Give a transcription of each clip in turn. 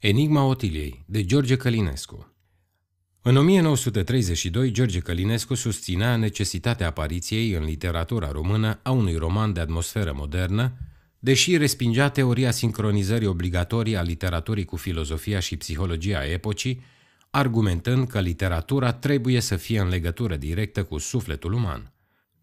Enigma Otiliei, de George Călinescu În 1932, George Călinescu susținea necesitatea apariției în literatura română a unui roman de atmosferă modernă, deși respingea teoria sincronizării obligatorii a literaturii cu filozofia și psihologia epocii, argumentând că literatura trebuie să fie în legătură directă cu sufletul uman.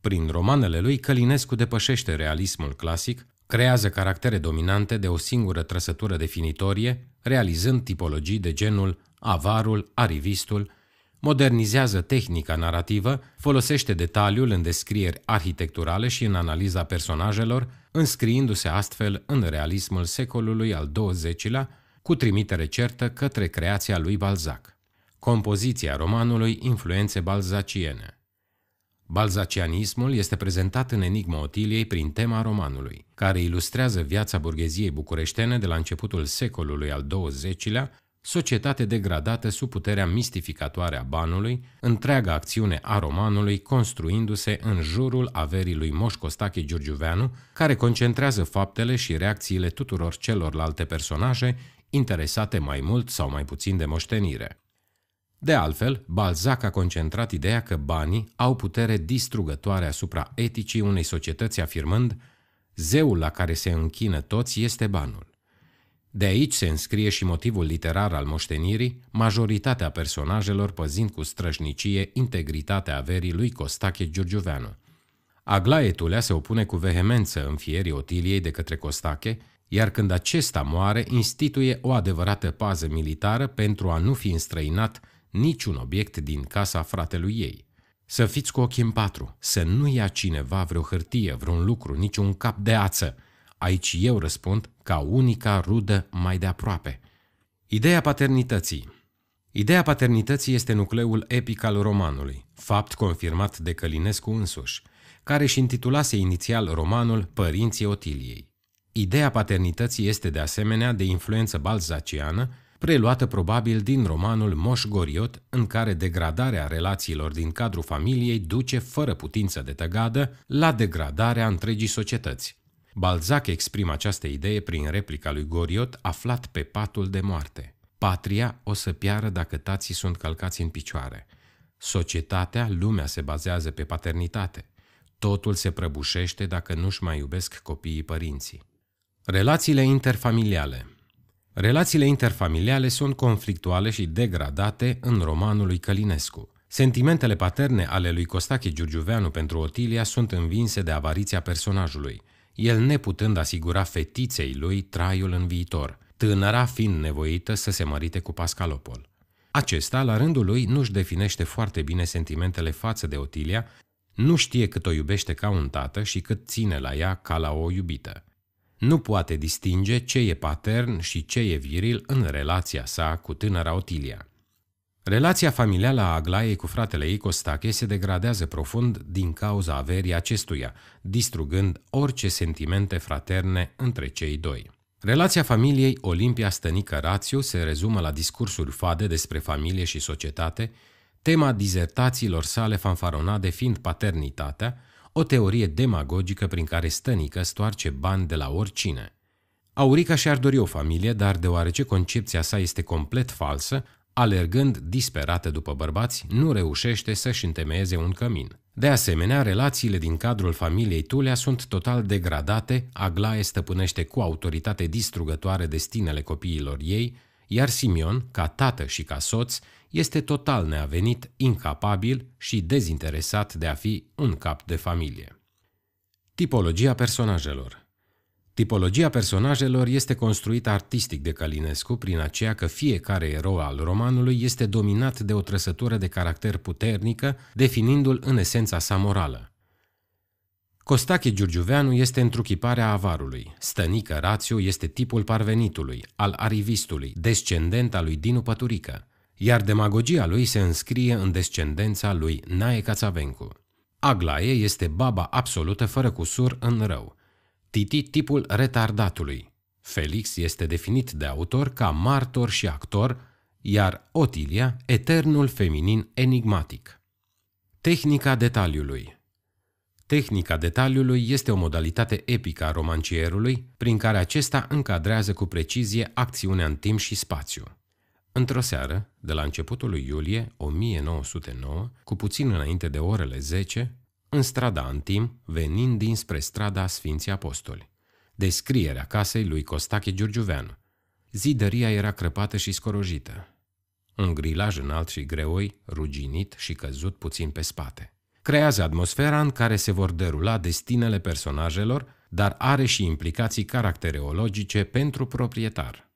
Prin romanele lui, Călinescu depășește realismul clasic, creează caractere dominante de o singură trăsătură definitorie, realizând tipologii de genul avarul, arivistul, modernizează tehnica narrativă, folosește detaliul în descrieri arhitecturale și în analiza personajelor, înscriindu-se astfel în realismul secolului al XX-lea, cu trimitere certă către creația lui Balzac. Compoziția romanului influențe balzaciene. Balzacianismul este prezentat în Enigma Otiliei prin tema romanului, care ilustrează viața burgheziei bucureștene de la începutul secolului al XX-lea, societate degradată sub puterea mistificatoare a banului, întreaga acțiune a romanului construindu-se în jurul averii lui Moș Costache Giurgiuveanu, care concentrează faptele și reacțiile tuturor celorlalte personaje interesate mai mult sau mai puțin de moștenire. De altfel, Balzac a concentrat ideea că banii au putere distrugătoare asupra eticii unei societăți afirmând zeul la care se închină toți este banul. De aici se înscrie și motivul literar al moștenirii, majoritatea personajelor păzind cu strășnicie integritatea averii lui Costache Giurgiuveanu. Aglaie Tulea se opune cu vehemență înfierii Otiliei de către Costache, iar când acesta moare, instituie o adevărată pază militară pentru a nu fi înstrăinat niciun obiect din casa fratelui ei. Să fiți cu ochii în patru, să nu ia cineva vreo hârtie, vreun lucru, niciun cap de ață. Aici eu răspund ca unica rudă mai de aproape. Ideea paternității Ideea paternității este nucleul epic al romanului, fapt confirmat de Călinescu însuși, care își intitulase inițial romanul Părinții Otiliei. Ideea paternității este de asemenea de influență balzaciană, preluată probabil din romanul Moș Goriot, în care degradarea relațiilor din cadrul familiei duce, fără putință de tăgadă, la degradarea întregii societăți. Balzac exprimă această idee prin replica lui Goriot aflat pe patul de moarte. Patria o să piară dacă tații sunt călcați în picioare. Societatea, lumea se bazează pe paternitate. Totul se prăbușește dacă nu-și mai iubesc copiii părinții. Relațiile interfamiliale Relațiile interfamiliale sunt conflictuale și degradate în romanul lui Călinescu. Sentimentele paterne ale lui Costache Giurgiuveanu pentru Otilia sunt învinse de avariția personajului, el neputând asigura fetiței lui traiul în viitor, tânăra fiind nevoită să se mărite cu Pascalopol. Acesta, la rândul lui, nu-și definește foarte bine sentimentele față de Otilia, nu știe cât o iubește ca un tată și cât ține la ea ca la o iubită nu poate distinge ce e patern și ce e viril în relația sa cu tânăra Otilia. Relația familială a Aglaiei cu fratele ei Costache se degradează profund din cauza averii acestuia, distrugând orice sentimente fraterne între cei doi. Relația familiei Olimpia Stănică Rațiu se rezumă la discursuri fade despre familie și societate, tema dizertațiilor sale fanfaronade fiind paternitatea, o teorie demagogică prin care stănică stoarce bani de la oricine. Aurica și-ar dori o familie, dar deoarece concepția sa este complet falsă, alergând disperată după bărbați, nu reușește să-și întemeieze un cămin. De asemenea, relațiile din cadrul familiei Tulea sunt total degradate, Aglaie stăpânește cu autoritate distrugătoare destinele copiilor ei, iar Simion, ca tată și ca soț, este total neavenit, incapabil și dezinteresat de a fi un cap de familie. Tipologia personajelor Tipologia personajelor este construită artistic de Călinescu prin aceea că fiecare erou al romanului este dominat de o trăsătură de caracter puternică, definindu-l în esența sa morală. Costache Giurgiuveanu este întruchiparea avarului, Stănică Rațiu este tipul parvenitului, al arivistului, descendent al lui Dinu Păturică, iar demagogia lui se înscrie în descendența lui Nae Cațavencu. Aglaie este baba absolută fără cusur în rău. Titi tipul retardatului. Felix este definit de autor ca martor și actor, iar Otilia eternul feminin enigmatic. Tehnica detaliului Tehnica detaliului este o modalitate epică a romancierului, prin care acesta încadrează cu precizie acțiunea în timp și spațiu. Într-o seară, de la începutul lui iulie 1909, cu puțin înainte de orele 10, în strada Antim, venind dinspre strada Sfinții Apostoli. Descrierea casei lui Costache Giurgiuveanu. Zidăria era crăpată și scorojită. Un grilaj înalt și greoi, ruginit și căzut puțin pe spate. Creează atmosfera în care se vor derula destinele personajelor, dar are și implicații caractereologice pentru proprietar.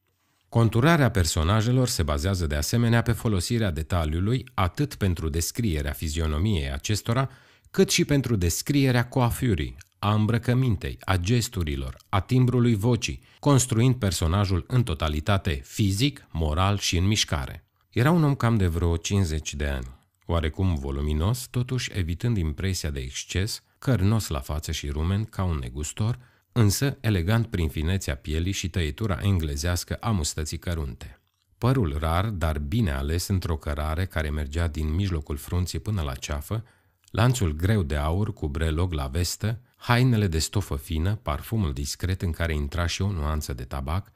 Conturarea personajelor se bazează de asemenea pe folosirea detaliului atât pentru descrierea fizionomiei acestora, cât și pentru descrierea coafurii, a îmbrăcămintei, a gesturilor, a timbrului vocii, construind personajul în totalitate fizic, moral și în mișcare. Era un om cam de vreo 50 de ani, oarecum voluminos, totuși evitând impresia de exces, cărnos la față și rumen ca un negustor, însă elegant prin finețea pielii și tăietura englezească a mustății cărunte. Părul rar, dar bine ales într-o cărare care mergea din mijlocul frunții până la ceafă, lanțul greu de aur cu brelog la vestă, hainele de stofă fină, parfumul discret în care intra și o nuanță de tabac,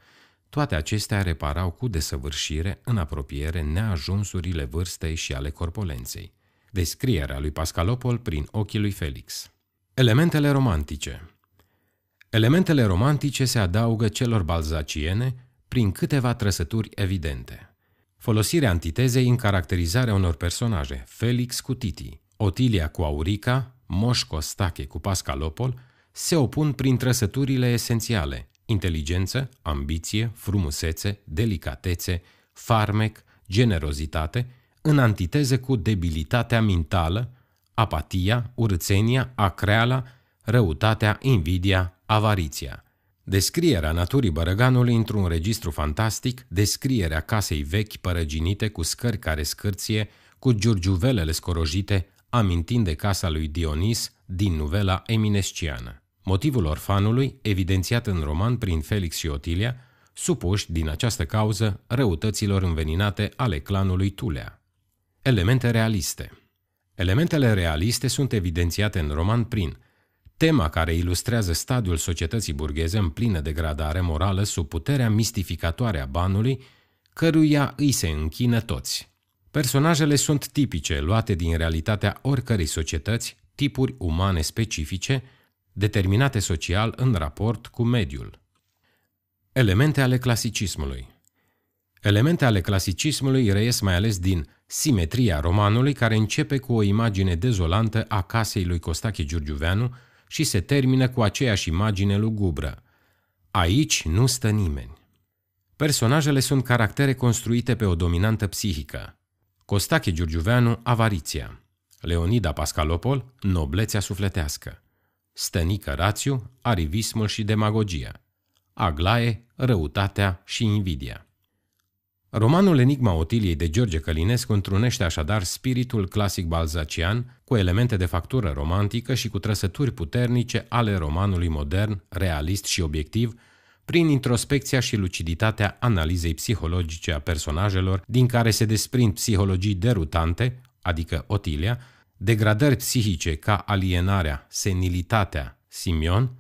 toate acestea reparau cu desăvârșire în apropiere neajunsurile vârstei și ale corpolenței. Descrierea lui Pascalopol prin ochii lui Felix. Elementele romantice Elementele romantice se adaugă celor balzaciene prin câteva trăsături evidente. Folosirea antitezei în caracterizarea unor personaje, Felix cu Titi, Otilia cu Aurica, Moș Costache cu Pascalopol, se opun prin trăsăturile esențiale, inteligență, ambiție, frumusețe, delicatețe, farmec, generozitate, în antiteză cu debilitatea mentală, apatia, urțenia, acreala, răutatea, invidia, avariția. Descrierea naturii bărăganului într-un registru fantastic, descrierea casei vechi părăginite cu scări care scârție, cu giurgiuvelele scorojite, amintind de casa lui Dionis din novela eminesciană. Motivul orfanului, evidențiat în roman prin Felix și Otilia, supuși, din această cauză, răutăților înveninate ale clanului Tulea. Elemente realiste Elementele realiste sunt evidențiate în roman prin tema care ilustrează stadiul societății burgheze în plină degradare morală sub puterea mistificatoare a banului, căruia îi se închină toți. Personajele sunt tipice, luate din realitatea oricărei societăți, tipuri umane specifice, determinate social în raport cu mediul. Elemente ale clasicismului Elemente ale clasicismului reies mai ales din simetria romanului, care începe cu o imagine dezolantă a casei lui Costache Giurgiuveanu și se termină cu aceeași imagine lugubră. Aici nu stă nimeni. Personajele sunt caractere construite pe o dominantă psihică. Costache Giurgiuveanu, avariția. Leonida Pascalopol, noblețea sufletească. Stănică Rațiu, arivismul și demagogia. Aglae, răutatea și invidia. Romanul Enigma Otiliei de George Călinescu întrunește așadar spiritul clasic balzacian cu elemente de factură romantică și cu trăsături puternice ale romanului modern, realist și obiectiv, prin introspecția și luciditatea analizei psihologice a personajelor, din care se desprind psihologii derutante, adică Otilia, degradări psihice ca alienarea, senilitatea, Simion,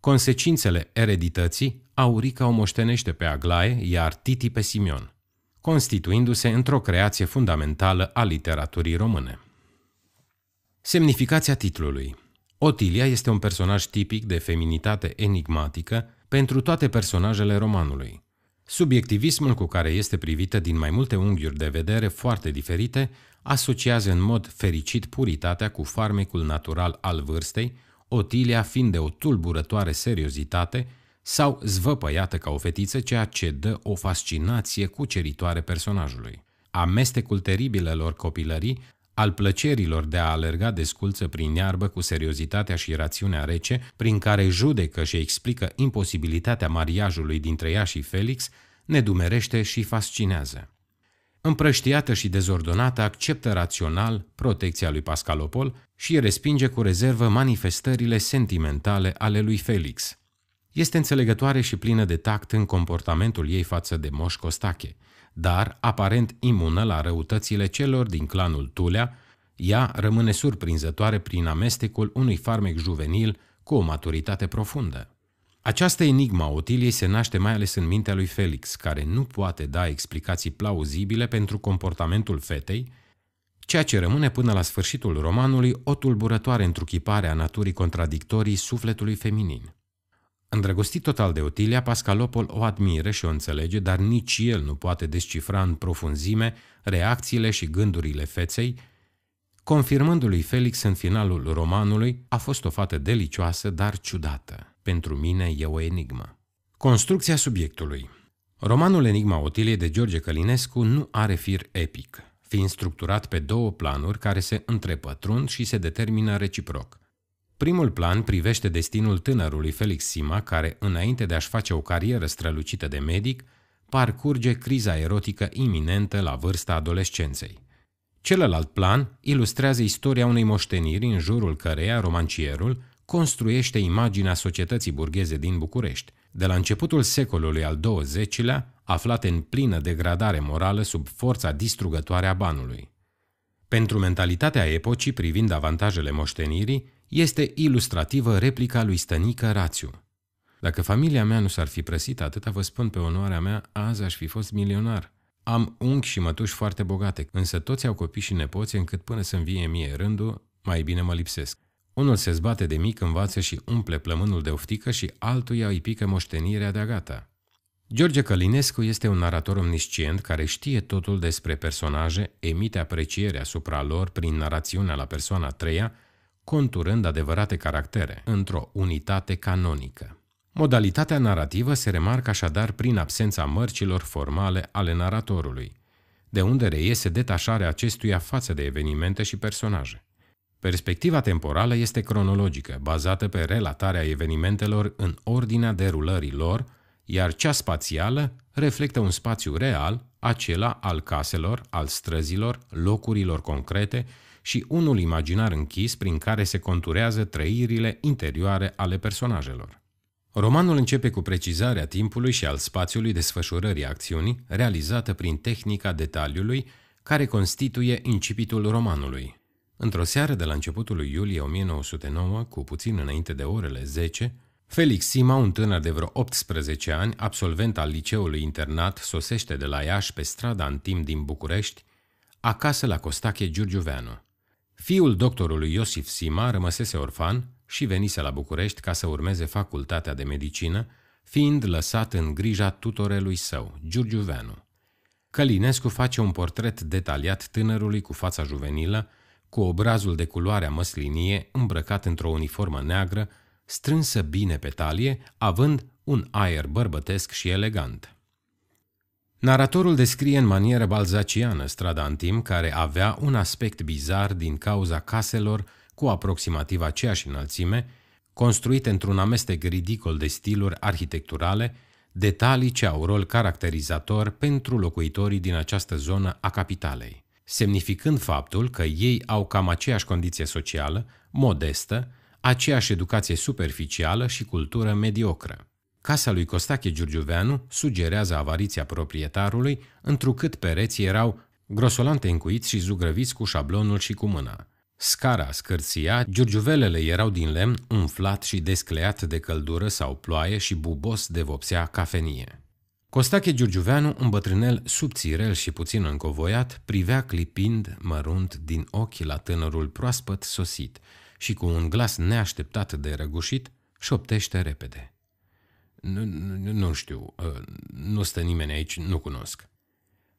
consecințele eredității, Aurica o moștenește pe Aglaie, iar Titi pe Simion, constituindu-se într-o creație fundamentală a literaturii române. Semnificația titlului Otilia este un personaj tipic de feminitate enigmatică pentru toate personajele romanului. Subiectivismul cu care este privită din mai multe unghiuri de vedere foarte diferite asociază în mod fericit puritatea cu farmecul natural al vârstei, Otilia fiind de o tulburătoare seriozitate sau zvăpăiată ca o fetiță, ceea ce dă o fascinație cuceritoare personajului. Amestecul teribilelor copilării al plăcerilor de a alerga desculță prin iarbă cu seriozitatea și rațiunea rece, prin care judecă și explică imposibilitatea mariajului dintre ea și Felix, ne dumerește și fascinează. Împrăștiată și dezordonată, acceptă rațional protecția lui Pascalopol și respinge cu rezervă manifestările sentimentale ale lui Felix. Este înțelegătoare și plină de tact în comportamentul ei față de Moș Costache, dar aparent imună la răutățile celor din clanul Tulea, ea rămâne surprinzătoare prin amestecul unui farmec juvenil cu o maturitate profundă. Această enigma Otiliei se naște mai ales în mintea lui Felix, care nu poate da explicații plauzibile pentru comportamentul fetei, ceea ce rămâne până la sfârșitul romanului o tulburătoare întruchipare a naturii contradictorii sufletului feminin. Îndrăgostit total de Otilia, Pascalopol o admiră și o înțelege, dar nici el nu poate descifra în profunzime reacțiile și gândurile feței, confirmându-lui Felix în finalul romanului, a fost o fată delicioasă, dar ciudată. Pentru mine e o enigmă. Construcția subiectului Romanul Enigma Otilie de George Călinescu nu are fir epic, fiind structurat pe două planuri care se întrepătrund și se determină reciproc. Primul plan privește destinul tânărului Felix Sima, care, înainte de a-și face o carieră strălucită de medic, parcurge criza erotică iminentă la vârsta adolescenței. Celălalt plan ilustrează istoria unei moșteniri în jurul căreia romancierul construiește imaginea societății burgheze din București, de la începutul secolului al XX-lea, aflate în plină degradare morală sub forța distrugătoare a banului. Pentru mentalitatea epocii privind avantajele moștenirii, este ilustrativă replica lui Stănică Rațiu. Dacă familia mea nu s-ar fi prăsit atâta, vă spun pe onoarea mea, azi aș fi fost milionar. Am unchi și mătuși foarte bogate, însă toți au copii și nepoți încât până să-mi vie mie rândul, mai bine mă lipsesc. Unul se zbate de mic, învață și umple plămânul de oftică și altuia îi pică moștenirea de-a gata. George Călinescu este un narator omniscient care știe totul despre personaje, emite apreciere asupra lor prin narațiunea la persoana treia, conturând adevărate caractere, într-o unitate canonică. Modalitatea narrativă se remarcă așadar prin absența mărcilor formale ale naratorului, de unde reiese detașarea acestuia față de evenimente și personaje. Perspectiva temporală este cronologică, bazată pe relatarea evenimentelor în ordinea derulării lor, iar cea spațială reflectă un spațiu real, acela al caselor, al străzilor, locurilor concrete și unul imaginar închis prin care se conturează trăirile interioare ale personajelor. Romanul începe cu precizarea timpului și al spațiului desfășurării acțiunii, realizată prin tehnica detaliului, care constituie incipitul romanului. Într-o seară de la începutul lui iulie 1909, cu puțin înainte de orele 10, Felix Sima, un tânăr de vreo 18 ani, absolvent al liceului internat, sosește de la Iași pe strada Antim din București, acasă la Costache Giurgiuveanu. Fiul doctorului Iosif Sima rămăsese orfan și venise la București ca să urmeze facultatea de medicină, fiind lăsat în grija tutorelui său, Giurgiuveanu. Călinescu face un portret detaliat tânărului cu fața juvenilă, cu obrazul de culoarea măslinie, îmbrăcat într-o uniformă neagră, strânsă bine pe talie, având un aer bărbătesc și elegant. Naratorul descrie în manieră balzaciană strada Antim, care avea un aspect bizar din cauza caselor cu aproximativ aceeași înălțime, construite într-un amestec ridicol de stiluri arhitecturale, detalii ce au rol caracterizator pentru locuitorii din această zonă a capitalei, semnificând faptul că ei au cam aceeași condiție socială, modestă, aceeași educație superficială și cultură mediocră. Casa lui Costache Giurgiuveanu sugerează avariția proprietarului, întrucât pereții erau grosolante încuiți și zugrăviți cu șablonul și cu mâna. Scara scârția, giurgiuvelele erau din lemn umflat și descleat de căldură sau ploaie și bubos de vopsea cafenie. Costache Giurgiuveanu, un bătrânel subțirel și puțin încovoiat, privea clipind mărunt din ochi la tânărul proaspăt sosit și cu un glas neașteptat de răgușit, șoptește repede. Nu, nu, nu știu, ă, nu stă nimeni aici, nu cunosc.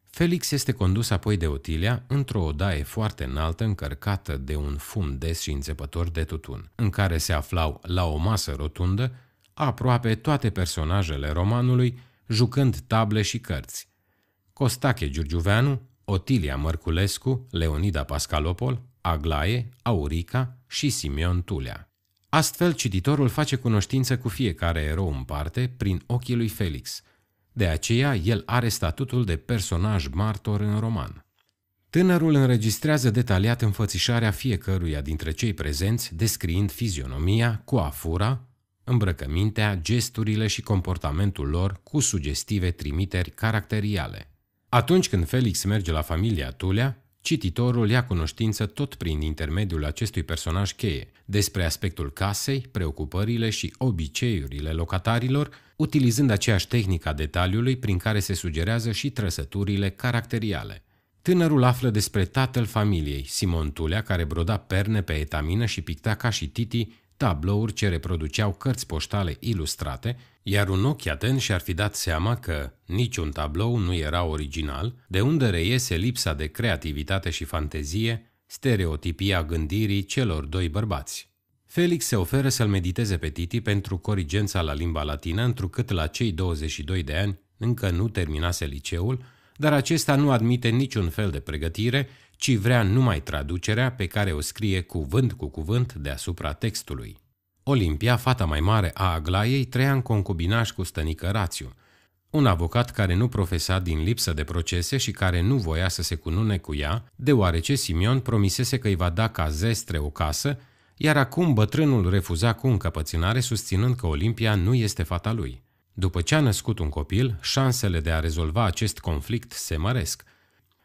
Felix este condus apoi de Otilia într-o odaie foarte înaltă încărcată de un fum des și înțepător de tutun, în care se aflau la o masă rotundă aproape toate personajele romanului, jucând table și cărți. Costache Giurgiuveanu, Otilia Mărculescu, Leonida Pascalopol, Aglaie, Aurica și Simeon Tulea. Astfel, cititorul face cunoștință cu fiecare erou în parte prin ochii lui Felix. De aceea, el are statutul de personaj martor în roman. Tânărul înregistrează detaliat înfățișarea fiecăruia dintre cei prezenți, descriind fizionomia, coafura, îmbrăcămintea, gesturile și comportamentul lor cu sugestive trimiteri caracteriale. Atunci când Felix merge la familia Tulea, cititorul ia cunoștință tot prin intermediul acestui personaj cheie despre aspectul casei, preocupările și obiceiurile locatarilor, utilizând aceeași tehnică a detaliului prin care se sugerează și trăsăturile caracteriale. Tânărul află despre tatăl familiei, Simon Tulea, care broda perne pe etamină și picta ca și Titi tablouri ce reproduceau cărți poștale ilustrate, iar un ochi atent și-ar fi dat seama că niciun tablou nu era original, de unde reiese lipsa de creativitate și fantezie, stereotipia gândirii celor doi bărbați. Felix se oferă să-l mediteze pe Titi pentru corigența la limba latină, întrucât la cei 22 de ani încă nu terminase liceul, dar acesta nu admite niciun fel de pregătire, ci vrea numai traducerea pe care o scrie cuvânt cu cuvânt deasupra textului. Olimpia, fata mai mare a Aglaiei, trăia în concubinaj cu stănică Rațiu, un avocat care nu profesa din lipsă de procese și care nu voia să se cunune cu ea, deoarece Simion promisese că îi va da ca zestre o casă, iar acum bătrânul refuza cu încăpățânare susținând că Olimpia nu este fata lui. După ce a născut un copil, șansele de a rezolva acest conflict se măresc.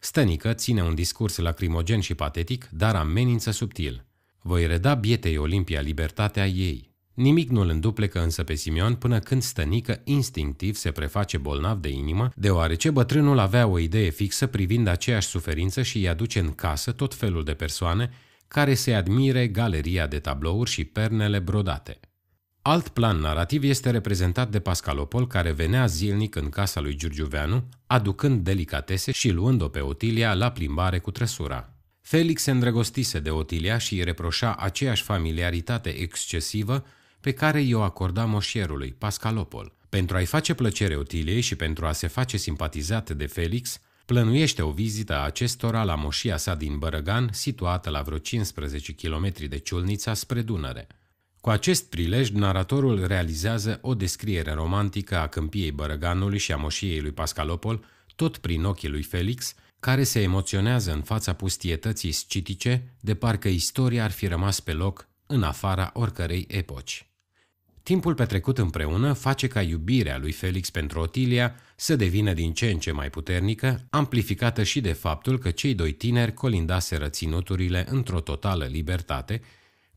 Stănică ține un discurs lacrimogen și patetic, dar amenință subtil. Voi reda bietei Olimpia libertatea ei. Nimic nu îl înduplecă însă pe Simion până când stănică instinctiv se preface bolnav de inimă, deoarece bătrânul avea o idee fixă privind aceeași suferință și îi aduce în casă tot felul de persoane care se admire galeria de tablouri și pernele brodate. Alt plan narrativ este reprezentat de Pascalopol, care venea zilnic în casa lui Giurgiuveanu, aducând delicatese și luând-o pe Otilia la plimbare cu trăsura. Felix se îndrăgostise de Otilia și îi reproșa aceeași familiaritate excesivă pe care i-o acorda moșierului, Pascalopol. Pentru a-i face plăcere Otiliei și pentru a se face simpatizat de Felix, plănuiește o vizită a acestora la moșia sa din Bărăgan, situată la vreo 15 km de Ciulnița spre Dunăre. Cu acest prilej, naratorul realizează o descriere romantică a câmpiei Bărăganului și a moșiei lui Pascalopol, tot prin ochii lui Felix, care se emoționează în fața pustietății scitice, de parcă istoria ar fi rămas pe loc în afara oricărei epoci. Timpul petrecut împreună face ca iubirea lui Felix pentru Otilia să devină din ce în ce mai puternică, amplificată și de faptul că cei doi tineri colindaseră ținuturile într-o totală libertate,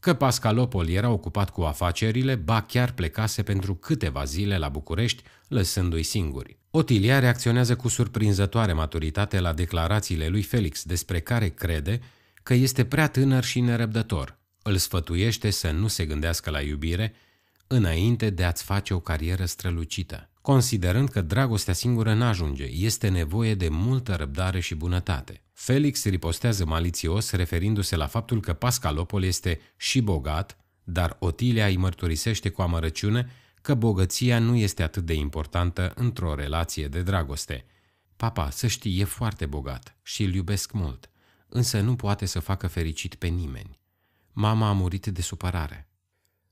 că Pascalopol era ocupat cu afacerile, ba chiar plecase pentru câteva zile la București, lăsându-i singuri. Otilia reacționează cu surprinzătoare maturitate la declarațiile lui Felix, despre care crede că este prea tânăr și nerăbdător. Îl sfătuiește să nu se gândească la iubire, înainte de a-ți face o carieră strălucită, considerând că dragostea singură n-ajunge, este nevoie de multă răbdare și bunătate. Felix ripostează malițios referindu-se la faptul că Pascalopol este și bogat, dar Otilia îi mărturisește cu amărăciune că bogăția nu este atât de importantă într-o relație de dragoste. Papa, să știi, e foarte bogat și îl iubesc mult, însă nu poate să facă fericit pe nimeni. Mama a murit de supărare.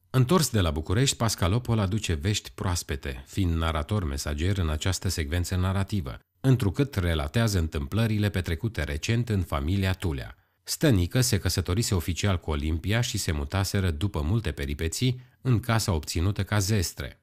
Întors de la București, Pascalopol aduce vești proaspete, fiind narator mesager în această secvență narrativă, întrucât relatează întâmplările petrecute recent în familia Tulea. Stănică se căsătorise oficial cu Olimpia și se mutaseră după multe peripeții în casa obținută ca zestre.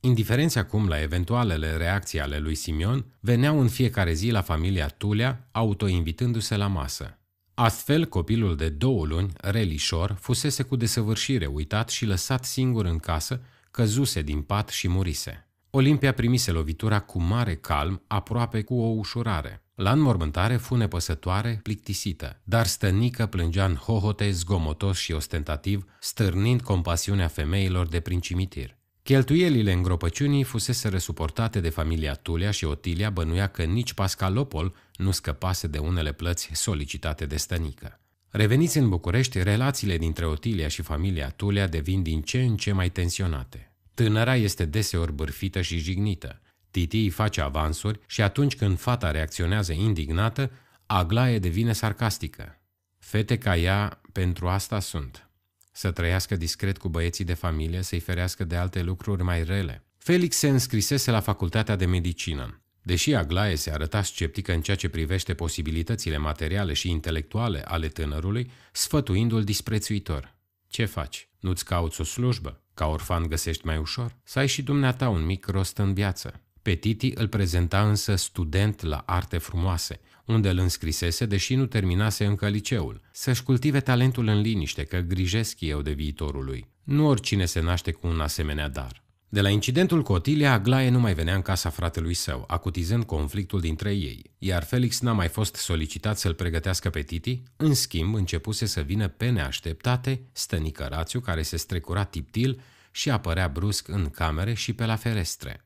Indiferenți acum la eventualele reacții ale lui Simion, veneau în fiecare zi la familia Tulea, autoinvitându-se la masă. Astfel, copilul de două luni, relișor, fusese cu desăvârșire uitat și lăsat singur în casă, căzuse din pat și murise. Olimpia primise lovitura cu mare calm, aproape cu o ușurare. La înmormântare fu nepăsătoare, plictisită, dar stănică plângea în hohote, zgomotos și ostentativ, stârnind compasiunea femeilor de prin cimitir. Cheltuielile îngropăciunii fusese resuportate de familia Tulia și Otilia bănuia că nici Pascalopol nu scăpase de unele plăți solicitate de stănică. Reveniți în București, relațiile dintre Otilia și familia Tulia devin din ce în ce mai tensionate. Tânăra este deseori bârfită și jignită. Titi îi face avansuri și atunci când fata reacționează indignată, Aglaie devine sarcastică. Fete ca ea pentru asta sunt să trăiască discret cu băieții de familie, să-i ferească de alte lucruri mai rele. Felix se înscrisese la facultatea de medicină. Deși Aglaie se arăta sceptică în ceea ce privește posibilitățile materiale și intelectuale ale tânărului, sfătuindu-l disprețuitor. Ce faci? Nu-ți cauți o slujbă? Ca orfan găsești mai ușor? Să ai și dumneata un mic rost în viață. Pe Titi îl prezenta însă student la arte frumoase, unde îl înscrisese, deși nu terminase încă liceul. Să-și cultive talentul în liniște, că grijesc eu de viitorul lui. Nu oricine se naște cu un asemenea dar. De la incidentul cu Otilia, Aglaie nu mai venea în casa fratelui său, acutizând conflictul dintre ei, iar Felix n-a mai fost solicitat să-l pregătească pe Titi, în schimb începuse să vină pe neașteptate stănică Rațiu, care se strecura tiptil și apărea brusc în camere și pe la ferestre.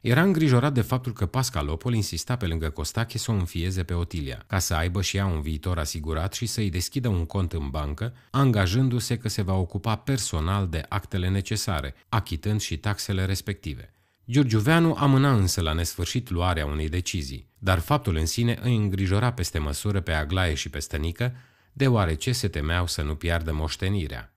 Era îngrijorat de faptul că Pascalopol insista pe lângă Costache să o înfieze pe Otilia, ca să aibă și ea un viitor asigurat și să-i deschidă un cont în bancă, angajându-se că se va ocupa personal de actele necesare, achitând și taxele respective. Giurgiuveanu amâna însă la nesfârșit luarea unei decizii, dar faptul în sine îi îngrijora peste măsură pe Aglaie și pe Stănică, deoarece se temeau să nu piardă moștenirea.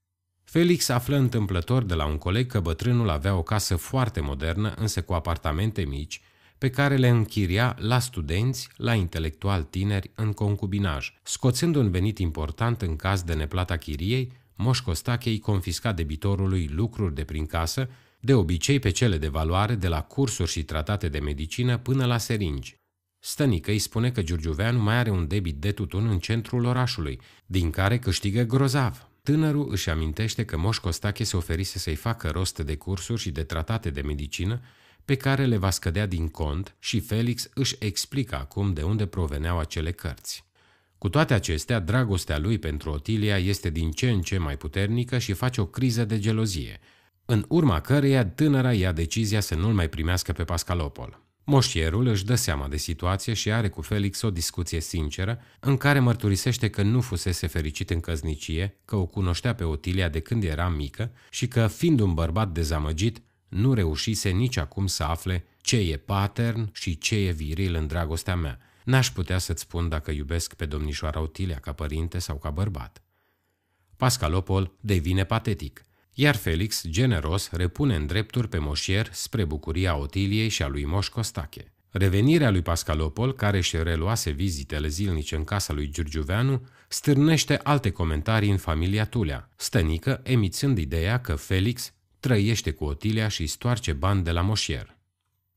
Felix află întâmplător de la un coleg că bătrânul avea o casă foarte modernă, însă cu apartamente mici, pe care le închiria la studenți, la intelectual tineri în concubinaj. Scoțând un venit important în caz de neplata chiriei, Moș Costache îi confisca debitorului lucruri de prin casă, de obicei pe cele de valoare, de la cursuri și tratate de medicină până la seringi. Stănică îi spune că Giurgiuveanu mai are un debit de tutun în centrul orașului, din care câștigă grozav. Tânărul își amintește că Moș Costache se oferise să-i facă rost de cursuri și de tratate de medicină pe care le va scădea din cont și Felix își explică acum de unde proveneau acele cărți. Cu toate acestea, dragostea lui pentru Otilia este din ce în ce mai puternică și face o criză de gelozie, în urma căreia tânăra ia decizia să nu-l mai primească pe Pascalopol. Moșierul își dă seama de situație și are cu Felix o discuție sinceră, în care mărturisește că nu fusese fericit în căznicie, că o cunoștea pe Otilia de când era mică și că, fiind un bărbat dezamăgit, nu reușise nici acum să afle ce e patern și ce e viril în dragostea mea. N-aș putea să-ți spun dacă iubesc pe domnișoara Otilia ca părinte sau ca bărbat. Pascalopol devine patetic – iar Felix, generos, repune în drepturi pe moșier spre bucuria Otiliei și a lui Moș Costache. Revenirea lui Pascalopol, care își reluase vizitele zilnice în casa lui Giurgiuveanu, stârnește alte comentarii în familia Tulea, stănică emițând ideea că Felix trăiește cu Otilia și stoarce bani de la moșier.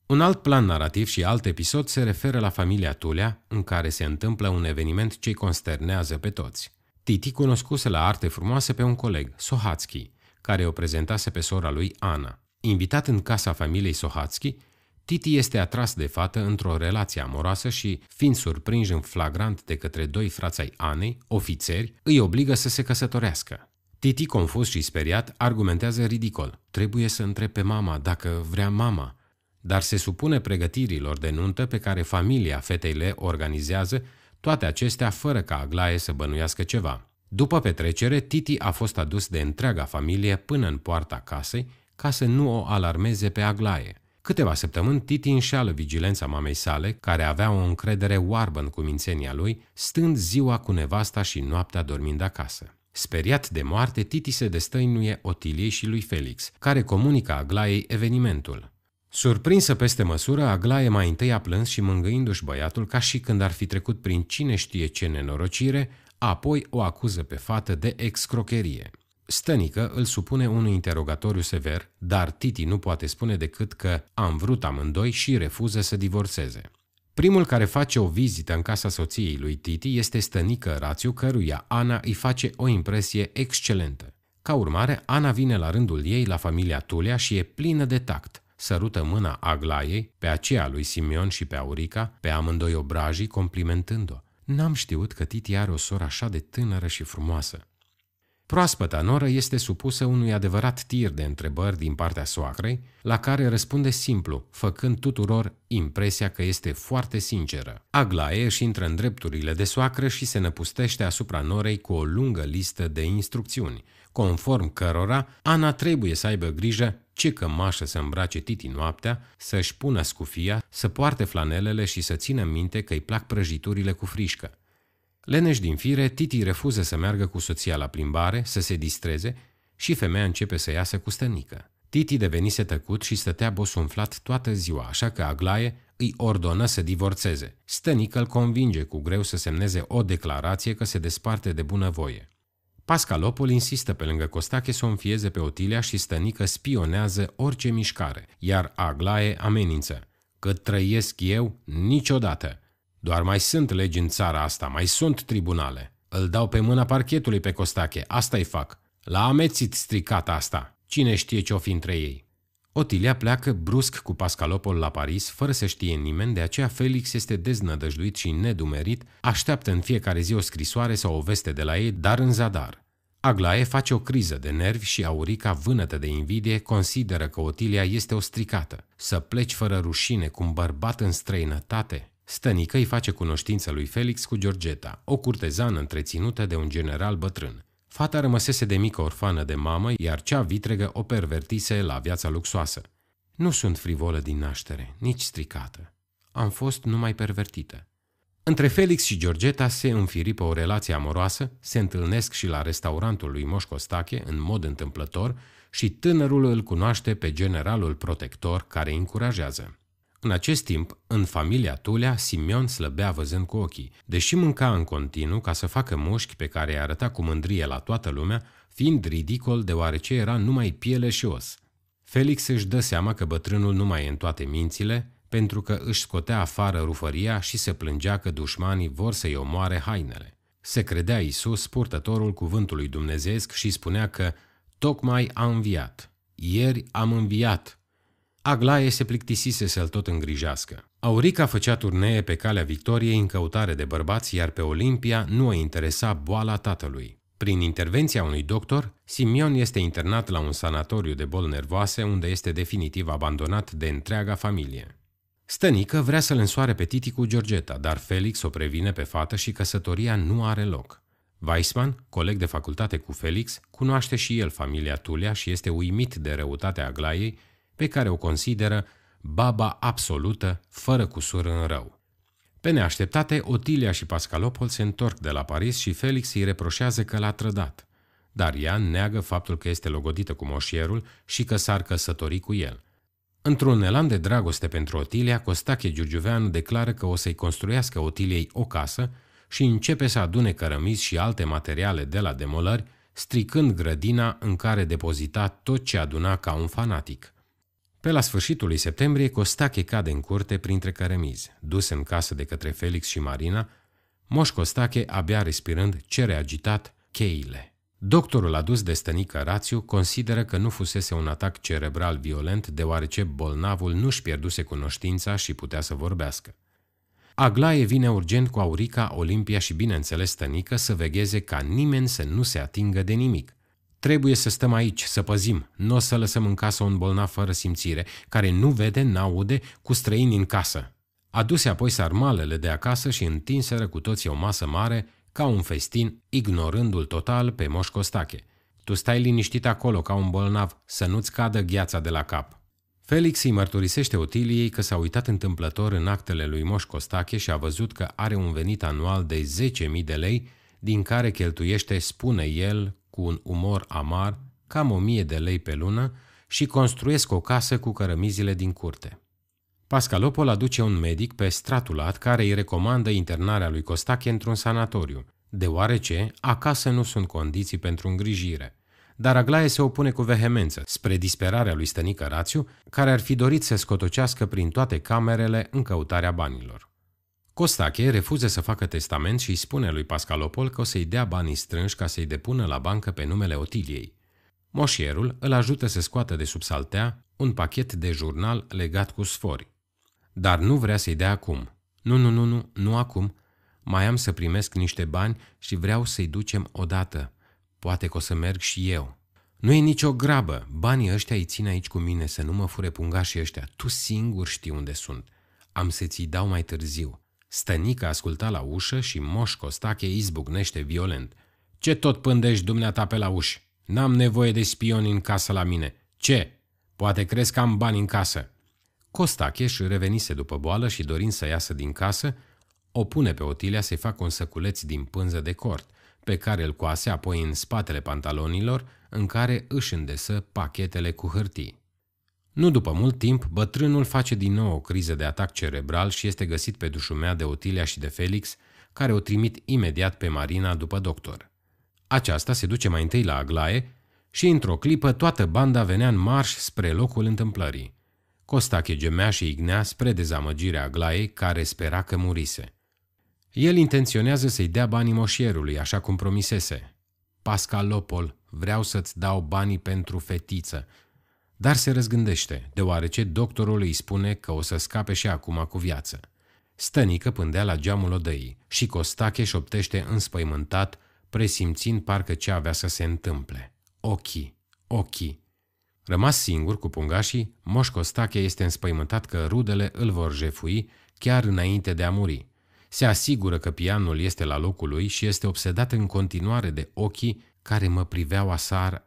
Un alt plan narrativ și alt episod se referă la familia Tulea, în care se întâmplă un eveniment ce consternează pe toți. Titi cunoscuse la arte frumoase pe un coleg, Sohatski, care o prezentase pe sora lui Ana. Invitat în casa familiei Sohatski, Titi este atras de fată într-o relație amoroasă și, fiind surprins în flagrant de către doi frați ai Anei, ofițeri, îi obligă să se căsătorească. Titi, confuz și speriat, argumentează ridicol. Trebuie să întreb pe mama dacă vrea mama. Dar se supune pregătirilor de nuntă pe care familia fetei le organizează, toate acestea fără ca Aglaie să bănuiască ceva. După petrecere, Titi a fost adus de întreaga familie până în poarta casei ca să nu o alarmeze pe Aglaie. Câteva săptămâni, Titi înșeală vigilența mamei sale, care avea o încredere oarbă în cumințenia lui, stând ziua cu nevasta și noaptea dormind acasă. Speriat de moarte, Titi se destăinuie Otiliei și lui Felix, care comunică Aglaiei evenimentul. Surprinsă peste măsură, Aglaie mai întâi a plâns și mângâindu-și băiatul ca și când ar fi trecut prin cine știe ce nenorocire, apoi o acuză pe fată de excrocherie. Stănică îl supune unui interogatoriu sever, dar Titi nu poate spune decât că am vrut amândoi și refuză să divorțeze. Primul care face o vizită în casa soției lui Titi este stănică Rațiu, căruia Ana îi face o impresie excelentă. Ca urmare, Ana vine la rândul ei la familia Tulea și e plină de tact. Sărută mâna Aglaiei, pe aceea lui Simion și pe Aurica, pe amândoi obrajii, complimentând-o. N-am știut că Titi are o soră așa de tânără și frumoasă. Proaspăta noră este supusă unui adevărat tir de întrebări din partea soacrei, la care răspunde simplu, făcând tuturor impresia că este foarte sinceră. Aglaie își intră în drepturile de soacră și se năpustește asupra norei cu o lungă listă de instrucțiuni, conform cărora Ana trebuie să aibă grijă ce cămașă să îmbrace Titi noaptea, să-și pună scufia, să poarte flanelele și să țină minte că îi plac prăjiturile cu frișcă. Leneș din fire, Titi refuză să meargă cu soția la plimbare, să se distreze și femeia începe să iasă cu stănică. Titi devenise tăcut și stătea bosunflat toată ziua, așa că Aglaie îi ordonă să divorțeze. Stănică îl convinge cu greu să semneze o declarație că se desparte de bunăvoie. Pascalopol insistă pe lângă Costache să o înfieze pe Otilia și stănică spionează orice mișcare, iar Aglaie amenință. Cât trăiesc eu, niciodată. Doar mai sunt legi în țara asta, mai sunt tribunale. Îl dau pe mâna parchetului pe Costache, asta-i fac. La amețit stricat asta. Cine știe ce-o fi între ei? Otilia pleacă brusc cu Pascalopol la Paris, fără să știe nimeni, de aceea Felix este deznădăjduit și nedumerit, așteaptă în fiecare zi o scrisoare sau o veste de la ei, dar în zadar. Aglaie face o criză de nervi și Aurica, vânătă de invidie, consideră că Otilia este o stricată. Să pleci fără rușine cu un bărbat în străinătate? Stănică îi face cunoștință lui Felix cu Georgeta, o curtezană întreținută de un general bătrân. Fata rămăsese de mică orfană de mamă, iar cea vitregă o pervertise la viața luxoasă. Nu sunt frivolă din naștere, nici stricată. Am fost numai pervertită. Între Felix și Georgeta se înfiripă o relație amoroasă, se întâlnesc și la restaurantul lui Moș Costache, în mod întâmplător, și tânărul îl cunoaște pe generalul protector care îi încurajează. În acest timp, în familia Tulea, Simion slăbea văzând cu ochii, deși mânca în continuu ca să facă mușchi pe care îi arăta cu mândrie la toată lumea, fiind ridicol deoarece era numai piele și os. Felix își dă seama că bătrânul nu mai e în toate mințile, pentru că își scotea afară rufăria și se plângea că dușmanii vor să-i omoare hainele. Se credea Isus, purtătorul cuvântului dumnezeesc și spunea că tocmai a înviat. Ieri am înviat. Aglaie se plictisise să-l tot îngrijească. Aurica făcea turnee pe calea victoriei în căutare de bărbați, iar pe Olimpia nu o interesa boala tatălui. Prin intervenția unui doctor, Simion este internat la un sanatoriu de boli nervoase unde este definitiv abandonat de întreaga familie. Stănică vrea să-l însoare pe Titi cu Georgeta, dar Felix o previne pe fată și căsătoria nu are loc. Weissman, coleg de facultate cu Felix, cunoaște și el familia Tulia și este uimit de răutatea Aglaiei, pe care o consideră baba absolută, fără cusur în rău. Pe neașteptate, Otilia și Pascalopol se întorc de la Paris și Felix îi reproșează că l-a trădat. Dar ea neagă faptul că este logodită cu moșierul și că s-ar căsători cu el. Într-un elan de dragoste pentru Otilia, Costache Giurgiuveanu declară că o să-i construiască Otiliei o casă și începe să adune cărămizi și alte materiale de la demolări, stricând grădina în care depozita tot ce aduna ca un fanatic. Pe la sfârșitul lui septembrie, Costache cade în curte printre cărămizi. Dus în casă de către Felix și Marina, Moș Costache, abia respirând, cere agitat cheile. Doctorul adus de stănică Rațiu consideră că nu fusese un atac cerebral violent deoarece bolnavul nu-și pierduse cunoștința și putea să vorbească. Aglaie vine urgent cu Aurica, Olimpia și bineînțeles stănică să vegheze ca nimeni să nu se atingă de nimic. Trebuie să stăm aici, să păzim, nu o să lăsăm în casă un bolnav fără simțire, care nu vede, n-aude, cu străini în casă. Aduse apoi sarmalele de acasă și întinseră cu toții o masă mare, ca un festin, ignorându-l total pe Moș Costache. Tu stai liniștit acolo ca un bolnav, să nu-ți cadă gheața de la cap. Felix îi mărturisește Otiliei că s-a uitat întâmplător în actele lui Moș Costache și a văzut că are un venit anual de 10.000 de lei, din care cheltuiește, spune el, cu un umor amar, cam o mie de lei pe lună și construiesc o casă cu cărămizile din curte. Pascalopol aduce un medic pe stratulat care îi recomandă internarea lui Costache într-un sanatoriu, deoarece acasă nu sunt condiții pentru îngrijire. Dar Aglaie se opune cu vehemență, spre disperarea lui Stănică Rațiu, care ar fi dorit să scotocească prin toate camerele în căutarea banilor. Costache refuză să facă testament și îi spune lui Pascalopol că o să-i dea banii strânși ca să-i depună la bancă pe numele Otiliei. Moșierul îl ajută să scoată de sub saltea un pachet de jurnal legat cu sfori. Dar nu vrea să-i dea acum. Nu, nu, nu, nu, nu acum. Mai am să primesc niște bani și vreau să-i ducem odată. Poate că o să merg și eu. Nu e nicio grabă. Banii ăștia îi țin aici cu mine să nu mă fure pungașii ăștia. Tu singur știi unde sunt. Am să ți dau mai târziu. Stănica asculta la ușă și Moș Costache izbucnește violent. Ce tot pândești dumneata pe la uși? N-am nevoie de spioni în casă la mine. Ce? Poate crezi că am bani în casă. Costache își revenise după boală și dorind să iasă din casă, o pune pe Otilia să-i facă un săculeț din pânză de cort, pe care îl coase apoi în spatele pantalonilor, în care își îndesă pachetele cu hârtii. Nu după mult timp, bătrânul face din nou o criză de atac cerebral și este găsit pe dușumea de Otilia și de Felix, care o trimit imediat pe Marina după doctor. Aceasta se duce mai întâi la Aglaie și într-o clipă toată banda venea în marș spre locul întâmplării. Costache gemea și ignea spre dezamăgirea Aglaiei, care spera că murise. El intenționează să-i dea banii moșierului, așa cum promisese. Pascalopol, vreau să-ți dau banii pentru fetiță. Dar se răzgândește, deoarece doctorul îi spune că o să scape și acum cu viață. Stănică pândea la geamul odăii și Costache șoptește înspăimântat, presimțind parcă ce avea să se întâmple. Ochii, ochii. Rămas singur cu pungașii, Moș Costache este înspăimântat că rudele îl vor jefui chiar înainte de a muri. Se asigură că pianul este la locul lui și este obsedat în continuare de ochii care mă priveau asar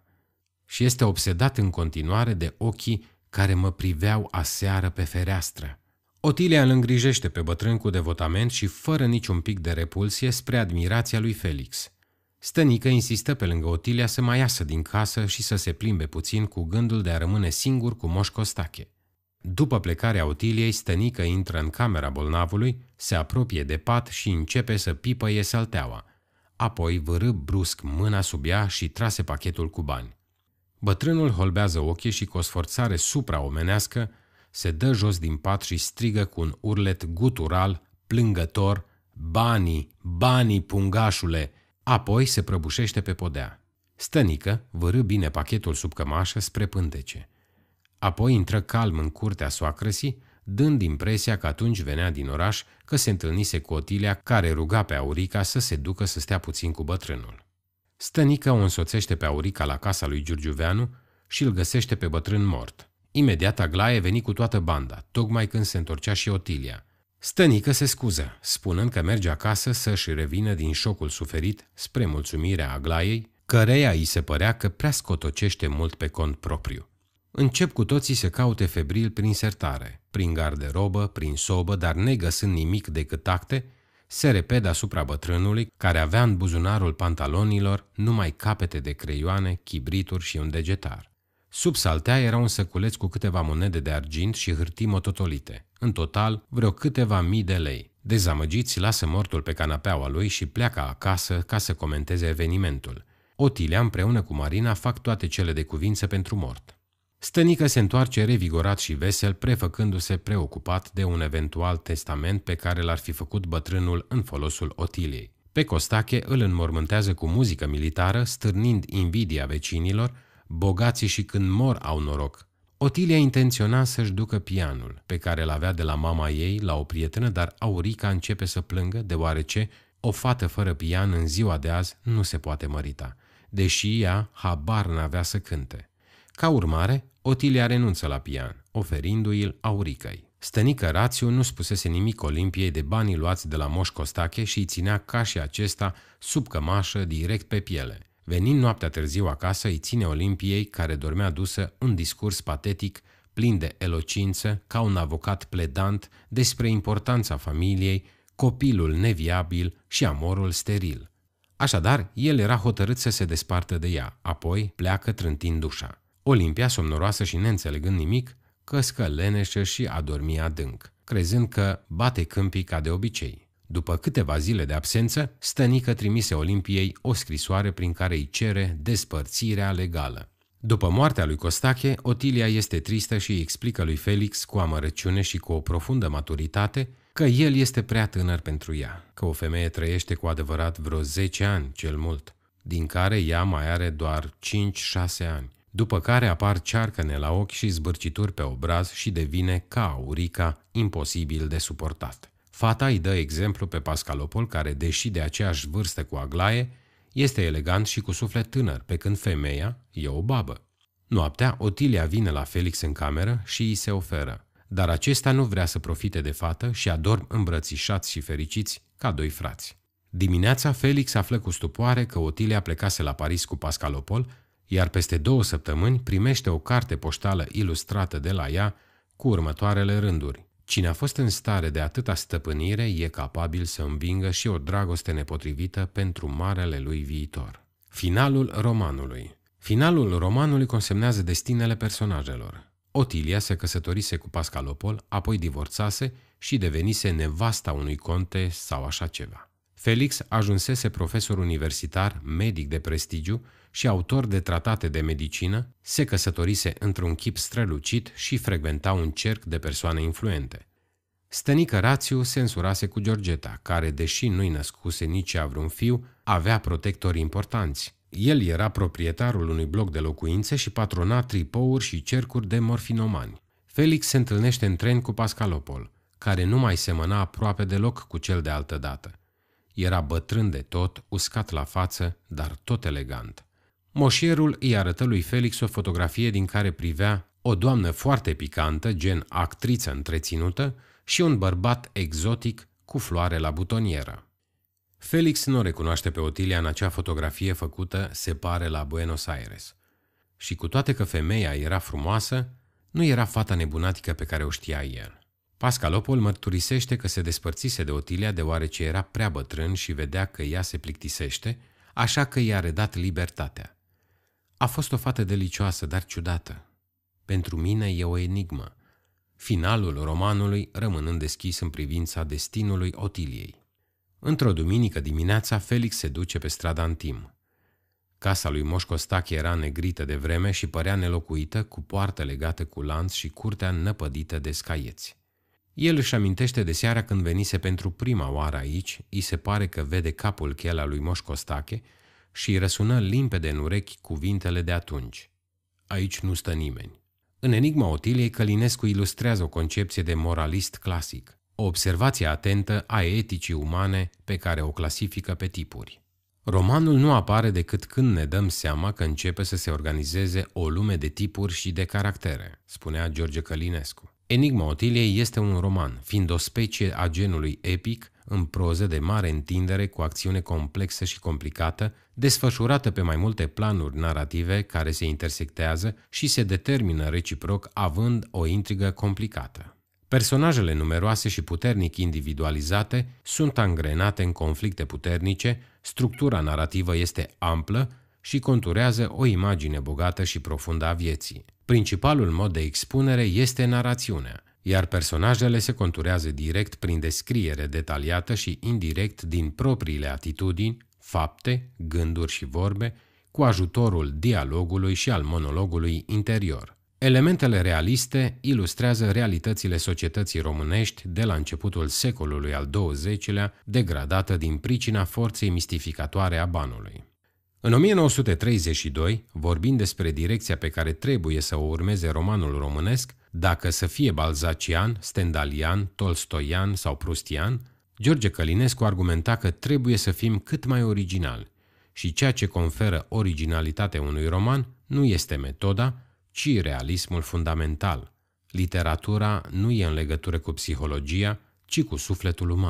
și este obsedat în continuare de ochii care mă priveau aseară pe fereastră. Otilia îl îngrijește pe bătrân cu devotament și fără niciun pic de repulsie spre admirația lui Felix. Stănică insistă pe lângă Otilia să mai iasă din casă și să se plimbe puțin cu gândul de a rămâne singur cu Moș Costache. După plecarea Otiliei, Stănică intră în camera bolnavului, se apropie de pat și începe să pipăie salteaua. Apoi vârâ brusc mâna sub ea și trase pachetul cu bani. Bătrânul holbează ochii și cu o sforțare supraomenească se dă jos din pat și strigă cu un urlet gutural, plângător, Banii, banii, pungașule! Apoi se prăbușește pe podea. Stănică vârâ bine pachetul sub cămașă spre pântece. Apoi intră calm în curtea soacrăsii, dând impresia că atunci venea din oraș că se întâlnise cu Otilia care ruga pe Aurica să se ducă să stea puțin cu bătrânul. Stănică o însoțește pe Aurica la casa lui Giurgiuveanu și îl găsește pe bătrân mort. Imediat Aglaie veni cu toată banda, tocmai când se întorcea și Otilia. Stănică se scuză, spunând că merge acasă să-și revină din șocul suferit spre mulțumirea Aglaiei, căreia îi se părea că prea scotocește mult pe cont propriu. Încep cu toții să caute febril prin sertare, prin garderobă, prin sobă, dar negăsând nimic decât acte, se repede asupra bătrânului, care avea în buzunarul pantalonilor numai capete de creioane, chibrituri și un degetar. Sub saltea era un săculeț cu câteva monede de argint și hârtii mototolite. În total, vreo câteva mii de lei. Dezamăgiți, lasă mortul pe canapeaua lui și pleacă acasă ca să comenteze evenimentul. Otilia împreună cu Marina fac toate cele de cuvință pentru mort. Stănică se întoarce revigorat și vesel, prefăcându-se preocupat de un eventual testament pe care l-ar fi făcut bătrânul în folosul Otiliei. Pe Costache îl înmormântează cu muzică militară, stârnind invidia vecinilor, bogații și când mor au noroc. Otilia intenționa să-și ducă pianul, pe care îl avea de la mama ei la o prietenă, dar Aurica începe să plângă, deoarece o fată fără pian în ziua de azi nu se poate mărita, deși ea habar n-avea să cânte. Ca urmare, Otilia renunță la pian, oferindu-i Auricăi. Stănică Rațiu nu spusese nimic Olimpiei de banii luați de la Moș Costache și îi ținea ca și acesta sub cămașă direct pe piele. Venind noaptea târziu acasă, îi ține Olimpiei, care dormea dusă, un discurs patetic, plin de elocință, ca un avocat pledant despre importanța familiei, copilul neviabil și amorul steril. Așadar, el era hotărât să se despartă de ea, apoi pleacă trântind dușa. Olimpia, somnoroasă și neînțelegând nimic, căscă leneșă și a dormi adânc, crezând că bate câmpii ca de obicei. După câteva zile de absență, Stănică trimise Olimpiei o scrisoare prin care îi cere despărțirea legală. După moartea lui Costache, Otilia este tristă și îi explică lui Felix cu amărăciune și cu o profundă maturitate că el este prea tânăr pentru ea, că o femeie trăiește cu adevărat vreo 10 ani, cel mult, din care ea mai are doar 5-6 ani după care apar cearcăne la ochi și zbârcituri pe obraz și devine, ca aurica, imposibil de suportat. Fata îi dă exemplu pe Pascalopol, care, deși de aceeași vârstă cu Aglaie, este elegant și cu suflet tânăr, pe când femeia e o babă. Noaptea, Otilia vine la Felix în cameră și îi se oferă, dar acesta nu vrea să profite de fată și adorm îmbrățișați și fericiți ca doi frați. Dimineața, Felix află cu stupoare că Otilia plecase la Paris cu Pascalopol iar peste două săptămâni primește o carte poștală ilustrată de la ea cu următoarele rânduri. Cine a fost în stare de atâta stăpânire e capabil să învingă și o dragoste nepotrivită pentru marele lui viitor. Finalul romanului Finalul romanului consemnează destinele personajelor. Otilia se căsătorise cu Pascalopol, apoi divorțase și devenise nevasta unui conte sau așa ceva. Felix ajunsese profesor universitar, medic de prestigiu și autor de tratate de medicină, se căsătorise într-un chip strălucit și frecventa un cerc de persoane influente. Stănică Rațiu se însurase cu Georgeta, care, deși nu-i născuse nici a vreun fiu, avea protectori importanți. El era proprietarul unui bloc de locuințe și patrona tripouri și cercuri de morfinomani. Felix se întâlnește în tren cu Pascalopol, care nu mai semăna aproape deloc cu cel de altă dată. Era bătrân de tot, uscat la față, dar tot elegant. Moșierul îi arătă lui Felix o fotografie din care privea o doamnă foarte picantă, gen actriță întreținută, și un bărbat exotic cu floare la butonieră. Felix nu recunoaște pe Otilia în acea fotografie făcută, se pare, la Buenos Aires. Și cu toate că femeia era frumoasă, nu era fata nebunatică pe care o știa el. Pascalopol mărturisește că se despărțise de Otilia deoarece era prea bătrân și vedea că ea se plictisește, așa că i-a redat libertatea. A fost o fată delicioasă, dar ciudată. Pentru mine e o enigmă. Finalul romanului rămânând deschis în privința destinului Otiliei. Într-o duminică dimineața, Felix se duce pe strada Antim. Casa lui Moș Costache era negrită de vreme și părea nelocuită, cu poartă legată cu lanț și curtea năpădită de scaieți. El își amintește de seara când venise pentru prima oară aici, îi se pare că vede capul chela lui Moș Costache și îi răsună limpede în urechi cuvintele de atunci. Aici nu stă nimeni. În Enigma Otiliei, Călinescu ilustrează o concepție de moralist clasic, o observație atentă a eticii umane pe care o clasifică pe tipuri. Romanul nu apare decât când ne dăm seama că începe să se organizeze o lume de tipuri și de caractere, spunea George Călinescu. Enigma Otiliei este un roman, fiind o specie a genului epic, în proză de mare întindere, cu acțiune complexă și complicată, desfășurată pe mai multe planuri narrative care se intersectează și se determină reciproc având o intrigă complicată. Personajele numeroase și puternic individualizate sunt angrenate în conflicte puternice, structura narrativă este amplă și conturează o imagine bogată și profundă a vieții. Principalul mod de expunere este narațiunea, iar personajele se conturează direct prin descriere detaliată și indirect din propriile atitudini, fapte, gânduri și vorbe, cu ajutorul dialogului și al monologului interior. Elementele realiste ilustrează realitățile societății românești de la începutul secolului al XX-lea, degradată din pricina forței mistificatoare a banului. În 1932, vorbind despre direcția pe care trebuie să o urmeze romanul românesc, dacă să fie balzacian, stendalian, tolstoian sau prustian, George Călinescu argumenta că trebuie să fim cât mai original și ceea ce conferă originalitatea unui roman nu este metoda, ci realismul fundamental. Literatura nu e în legătură cu psihologia, ci cu sufletul uman.